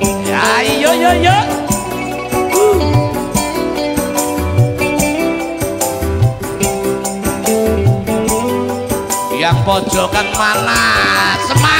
Iya yo yo yo. Uh. Yang pojokan mana semangat.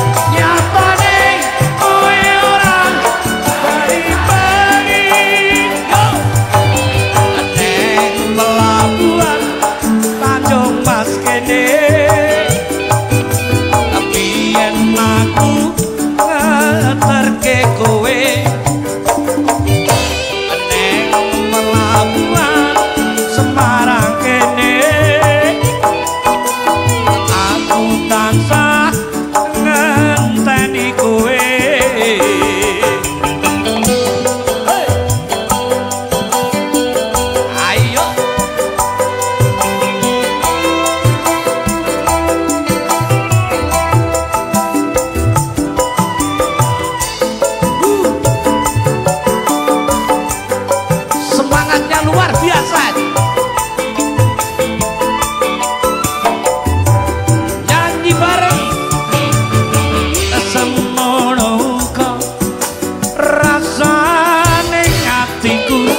atiku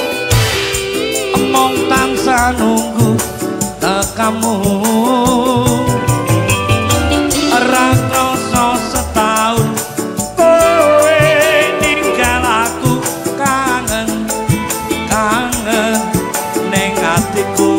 emong tangsa nunggu tekamu rakoso setahun kowe ninggal aku kangen kangen ning atiku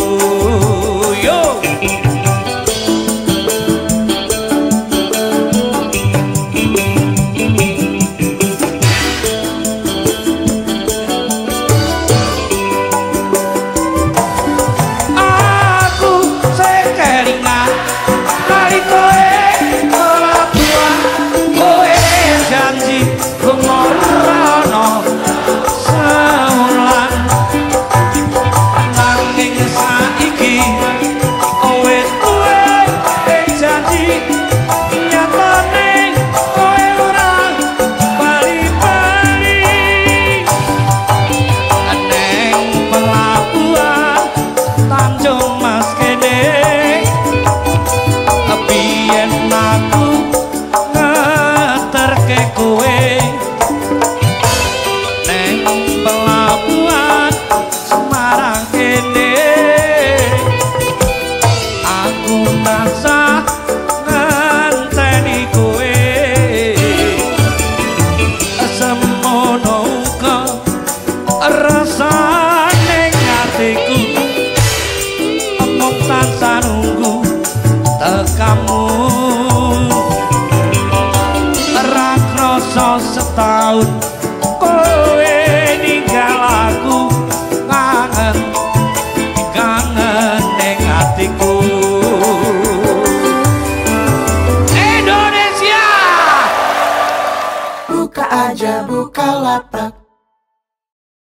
tansah nunggu tekamu Ora setahun kowe ninggal aku kangen kangen ning atiku Indonesia! Buka aja buka lapak.